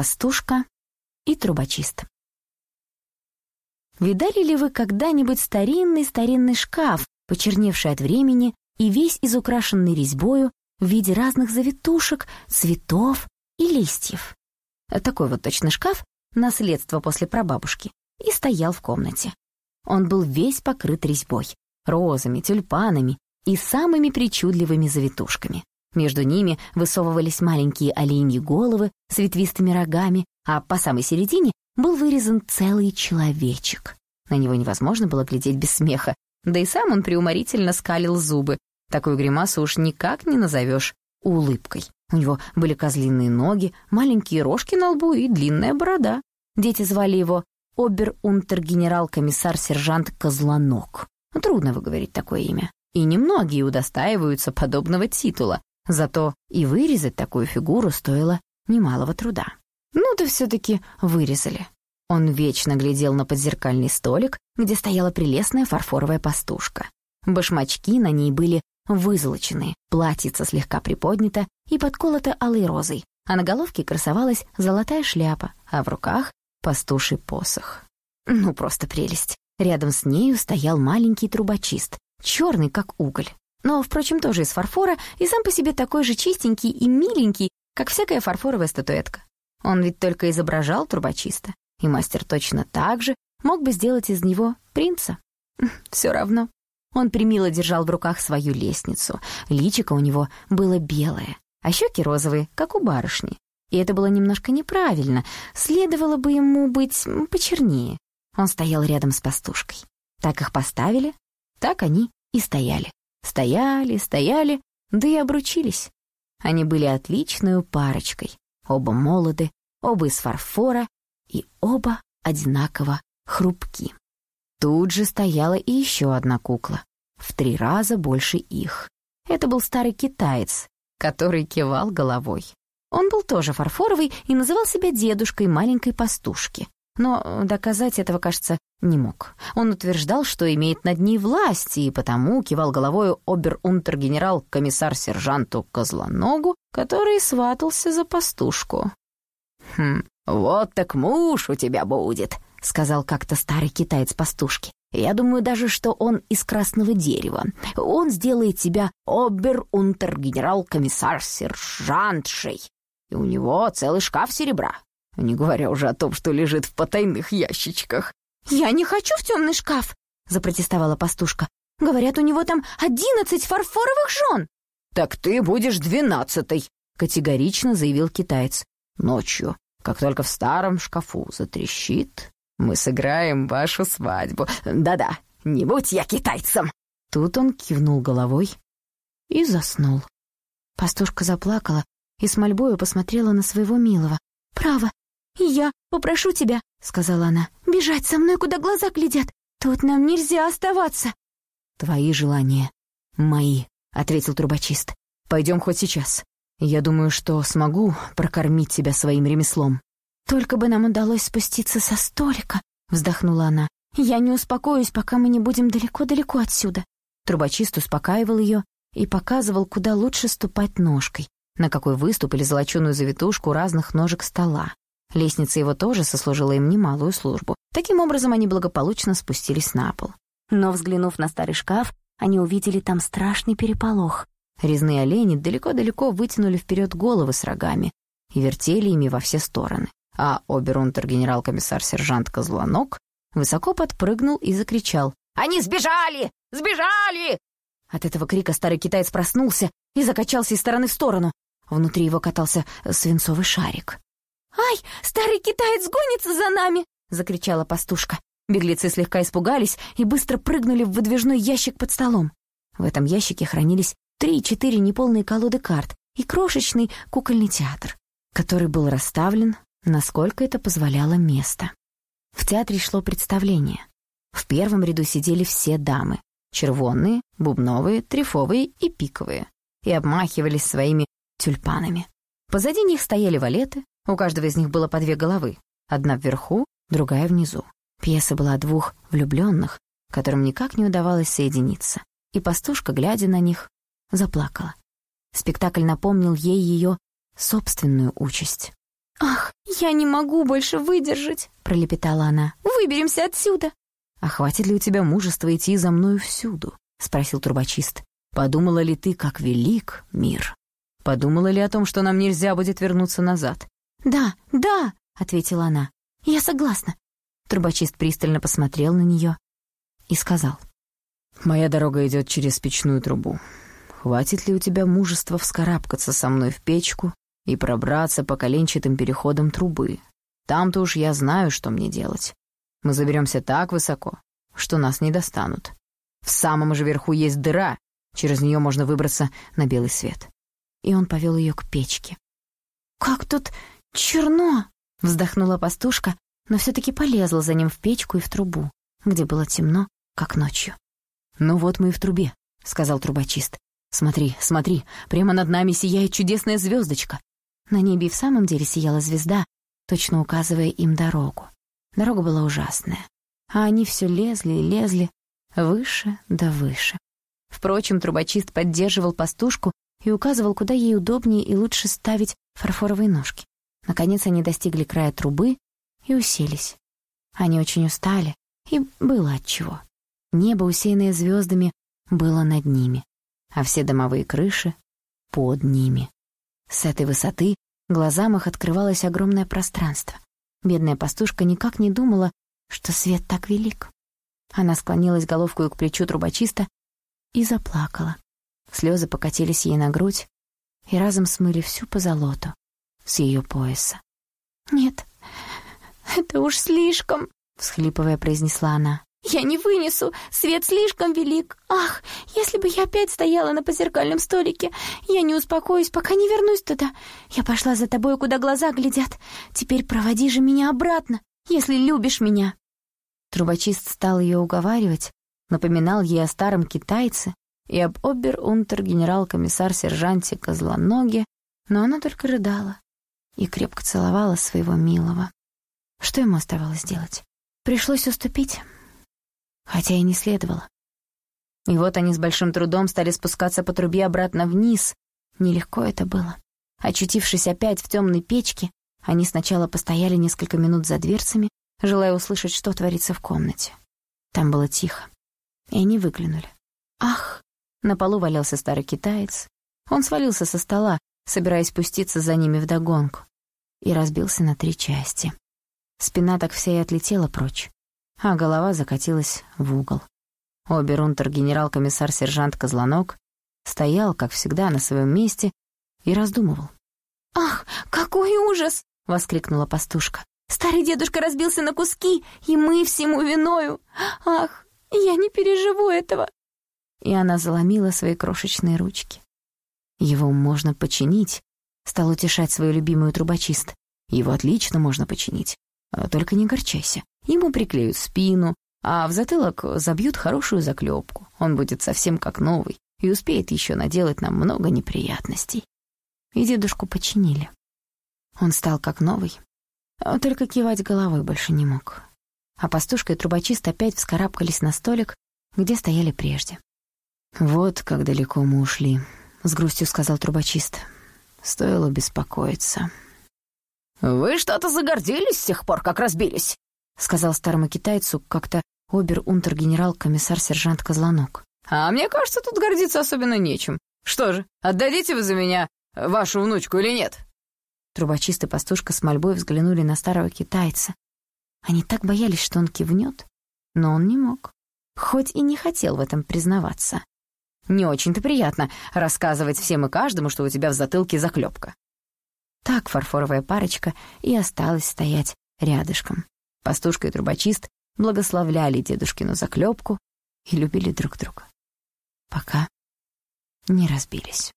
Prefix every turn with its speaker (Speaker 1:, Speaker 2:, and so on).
Speaker 1: Пастушка и трубочист. Видали ли вы когда-нибудь старинный-старинный шкаф, почерневший от времени и весь изукрашенный резьбою в виде разных завитушек, цветов и листьев? Такой вот точно шкаф, наследство после прабабушки, и стоял в комнате. Он был весь покрыт резьбой, розами, тюльпанами и самыми причудливыми завитушками. Между ними высовывались маленькие оленьи головы с ветвистыми рогами, а по самой середине был вырезан целый человечек. На него невозможно было глядеть без смеха, да и сам он преуморительно скалил зубы. Такую гримасу уж никак не назовешь улыбкой. У него были козлиные ноги, маленькие рожки на лбу и длинная борода. Дети звали его обер-унтер-генерал-комиссар-сержант Козлонок. Трудно выговорить такое имя. И немногие удостаиваются подобного титула. Зато и вырезать такую фигуру стоило немалого труда. Ну да все-таки вырезали. Он вечно глядел на подзеркальный столик, где стояла прелестная фарфоровая пастушка. Башмачки на ней были вызолочены, платьице слегка приподнято и подколото алой розой, а на головке красовалась золотая шляпа, а в руках — пастуший посох. Ну, просто прелесть. Рядом с нею стоял маленький трубочист, черный, как уголь но, впрочем, тоже из фарфора и сам по себе такой же чистенький и миленький, как всякая фарфоровая статуэтка. Он ведь только изображал трубочиста, и мастер точно так же мог бы сделать из него принца. Все равно. Он примило держал в руках свою лестницу, личико у него было белое, а щеки розовые, как у барышни. И это было немножко неправильно, следовало бы ему быть почернее. Он стоял рядом с пастушкой. Так их поставили, так они и стояли. Стояли, стояли, да и обручились. Они были отличной парочкой. Оба молоды, оба из фарфора и оба одинаково хрупки. Тут же стояла и еще одна кукла, в три раза больше их. Это был старый китаец, который кивал головой. Он был тоже фарфоровый и называл себя дедушкой маленькой пастушки. Но доказать этого, кажется, не мог. Он утверждал, что имеет над ней власть, и потому кивал головою обер-унтер-генерал комиссар-сержанту Козлоногу, который сватался за пастушку. «Хм, вот так муж у тебя будет», — сказал как-то старый китаец пастушки. «Я думаю даже, что он из красного дерева. Он сделает тебя обер-унтер-генерал-комиссар-сержантшей, и у него целый шкаф серебра, не говоря уже о том, что лежит в потайных ящичках. «Я не хочу в темный шкаф!» — запротестовала пастушка. «Говорят, у него там одиннадцать фарфоровых жен!» «Так ты будешь двенадцатой!» — категорично заявил китаец. «Ночью, как только в старом шкафу затрещит, мы сыграем вашу свадьбу. Да-да, не будь я китайцем!» Тут он кивнул головой и заснул. Пастушка заплакала и с мольбою посмотрела на своего милого. «Право, я попрошу тебя», — сказала она, — «бежать со мной, куда глаза глядят. Тут нам нельзя оставаться». «Твои желания мои», — ответил трубочист. «Пойдем хоть сейчас. Я думаю, что смогу прокормить тебя своим ремеслом». «Только бы нам удалось спуститься со столика», — вздохнула она. «Я не успокоюсь, пока мы не будем далеко-далеко отсюда». Трубочист успокаивал ее и показывал, куда лучше ступать ножкой, на какой выступ или золоченую завитушку разных ножек стола. Лестница его тоже сослужила им немалую службу. Таким образом, они благополучно спустились на пол. Но, взглянув на старый шкаф, они увидели там страшный переполох. Резные олени далеко-далеко вытянули вперед головы с рогами и вертели ими во все стороны. А оберунтер-генерал-комиссар-сержант Козлонок высоко подпрыгнул и закричал. «Они сбежали! Сбежали!» От этого крика старый китаец проснулся и закачался из стороны в сторону. Внутри его катался свинцовый шарик. «Ай, старый китаец гонится за нами!» — закричала пастушка. Беглецы слегка испугались и быстро прыгнули в выдвижной ящик под столом. В этом ящике хранились три-четыре неполные колоды карт и крошечный кукольный театр, который был расставлен, насколько это позволяло место. В театре шло представление. В первом ряду сидели все дамы — червонные, бубновые, трефовые и пиковые — и обмахивались своими тюльпанами. Позади них стояли валеты, у каждого из них было по две головы, одна вверху, другая внизу. Пьеса была о двух влюбленных, которым никак не удавалось соединиться, и пастушка, глядя на них, заплакала. Спектакль напомнил ей ее собственную участь. «Ах, я не могу больше выдержать», — пролепетала она. «Выберемся отсюда».
Speaker 2: «А хватит ли у тебя мужества идти за мною всюду?» — спросил трубочист. «Подумала ли ты, как велик мир? Подумала ли о том, что нам нельзя будет вернуться назад?»
Speaker 1: «Да, да», — ответила она. «Я согласна». Трубочист пристально посмотрел на нее и сказал.
Speaker 2: «Моя дорога идет через печную трубу. Хватит ли у тебя мужества вскарабкаться со мной в печку и пробраться по коленчатым переходам трубы? Там-то уж я знаю, что мне делать. Мы заберемся так высоко, что нас не достанут. В самом же верху есть дыра, через нее можно выбраться на белый свет». И он повел ее к печке.
Speaker 1: «Как тут черно!» — вздохнула пастушка, но все-таки полезла за ним в печку и в трубу, где было темно, как ночью.
Speaker 2: «Ну вот мы и в трубе», — сказал трубочист. «Смотри, смотри, прямо над нами сияет чудесная звездочка».
Speaker 1: На небе и в самом деле сияла звезда, точно указывая им дорогу. Дорога была ужасная, а они все лезли и лезли выше да выше. Впрочем, трубочист поддерживал пастушку и указывал, куда ей удобнее и лучше ставить фарфоровые ножки. Наконец они достигли края трубы и уселись. Они очень устали, и было отчего. Небо, усеянное звездами, было над ними, а все домовые крыши — под ними. С этой высоты глазам их открывалось огромное пространство. Бедная пастушка никак не думала, что свет так велик. Она склонилась головкой к плечу трубочиста и заплакала. Слезы покатились ей на грудь и разом смыли всю позолоту с ее пояса. «Нет, это уж слишком», — всхлипывая, произнесла она. «Я не вынесу, свет слишком велик. Ах, если бы я опять стояла на позеркальном столике, я не успокоюсь, пока не вернусь туда. Я пошла за тобой, куда глаза глядят. Теперь проводи же меня обратно, если любишь меня». Трубочист стал ее уговаривать, напоминал ей о старом китайце и об обер-унтер-генерал-комиссар-сержанте Козлоноге, но она только рыдала и крепко целовала своего милого. Что ему оставалось делать? Пришлось уступить хотя и не следовало. И вот они с большим трудом стали спускаться по трубе обратно вниз. Нелегко это было. Очутившись опять в темной печке, они сначала постояли несколько минут за дверцами, желая услышать, что творится в комнате. Там было тихо, и они выглянули. Ах! На полу валялся старый китаец. Он свалился со стола, собираясь спуститься за ними вдогонку, и разбился на три части. Спина так вся и отлетела прочь а голова закатилась в угол. Оберунтер-генерал-комиссар-сержант Козланок стоял, как всегда, на своем месте и раздумывал. «Ах, какой ужас!» — воскликнула пастушка. «Старый дедушка разбился на куски, и мы всему виною! Ах, я не переживу этого!» И она заломила свои крошечные ручки. «Его можно починить», — стал утешать свою любимую трубочист. «Его отлично можно починить. А только не горчайся. Ему приклеют спину, а в затылок забьют хорошую заклепку. Он будет совсем как новый и успеет еще наделать нам много неприятностей. И дедушку починили. Он стал как новый, а только кивать головой больше не мог. А пастушка и трубочист опять вскарабкались на столик, где стояли прежде. «Вот как далеко мы ушли», — с грустью сказал трубочист. «Стоило беспокоиться».
Speaker 2: «Вы что-то загордились с тех пор, как разбились?»
Speaker 1: — сказал старому китайцу как-то обер-унтер-генерал-комиссар-сержант Козланок.
Speaker 2: «А мне кажется, тут гордиться особенно нечем. Что же, отдадите вы за меня вашу внучку или нет?»
Speaker 1: Трубочист и пастушка с мольбой взглянули на старого китайца. Они так боялись, что он кивнет, но он не мог, хоть и не хотел в этом признаваться.
Speaker 2: «Не очень-то приятно рассказывать всем и каждому, что у тебя в затылке заклепка.
Speaker 1: Так фарфоровая парочка и осталась стоять рядышком. Пастушка и трубочист благословляли дедушкину заклепку и любили друг друга. Пока не разбились.